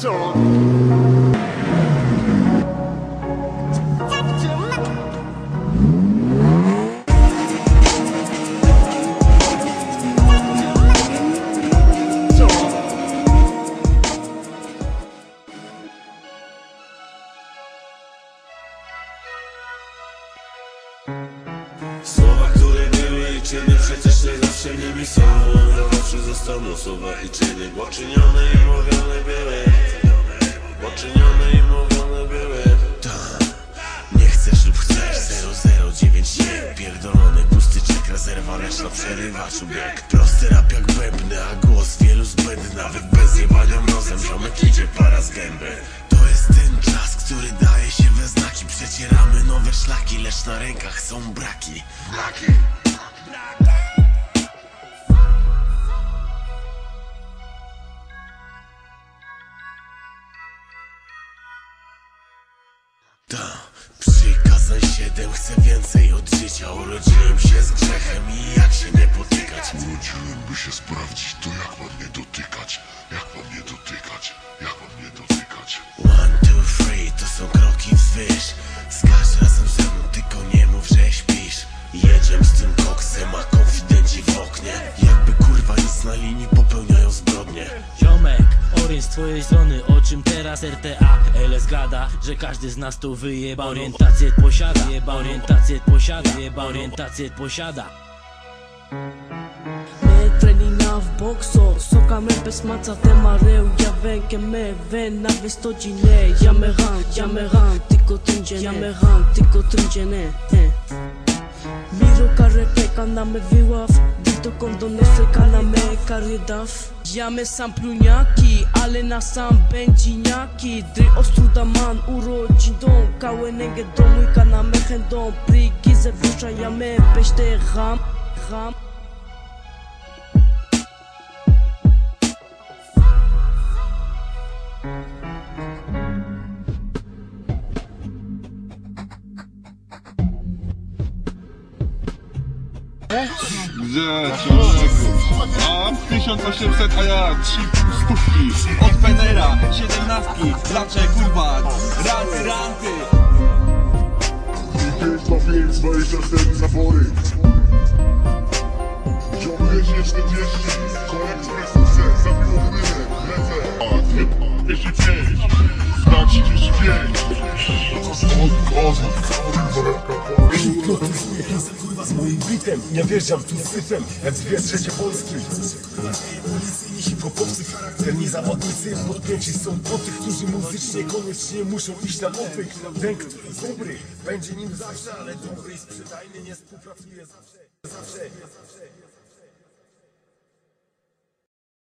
Słowa, które były czyny przecież nie zawsze nimi są Zawsze zostaną słowa i czyny Bo czynione i mówione były. Bo czynione i mówione były. Tak, nie chcesz lub chcesz 009 nie Pierdolony pusty czek rezerwa Lecz na przerywaczu bieg Prosty rap jak bębny, a głos wielu zbędny Nawet bez jebania mrozem. Ziomek idzie para z gęby. To jest ten czas, który daje się we znaki. Przecieramy nowe szlaki Lecz na rękach są braki. Braki. Ta, siedem, chcę więcej od życia Urodziłem się z grzechem i jak się nie potykać Urodziłem, by się sprawdzić, to jak mam nie dotykać? Jak mam nie dotykać? Jak mam nie dotykać? One, two, three, twojej strony, o czym teraz RTA LS gada, że każdy z nas tu wyjeba. Orientację posiada, jeba orientację posiada, jeba orientację posiada. Me trenina v boxo Soka me bez maca te mareu Ja ven que me ven na vestogine Ja me ran, ja me ran Tiko tringene Ja me ran, tiko tringene eh. Miro care pe canda me viłaf Dito kondone se kana me karidaf Ja me sam pluniaki Ale na sam będzie niaki Dry ostruda man urodzin dom Kałenenge domu i kana me hendom Prigize wusza ja me pește ram Ram Gdzie człowieku? A 1800, a ja 3 stówki. Od Penera, 17 Dlaczego kurwa? Ranty, ranty Pięć na pięć, 24 zabory. Ciągle się 40 Koło ekspresu se zabiło chwilę Lecę. A 205 Na bitem Nie wjeżdżam tu z syfem jak dwie trzecie Polski hip-hopowcy charakter Niezawodnicy podpięci są po tych, którzy muzycznie koniecznie muszą iść na odwyk Ten, który dobry, będzie nim zawsze Ale dobry i sprzedajny nie współpracuje zawsze Zawsze, zawsze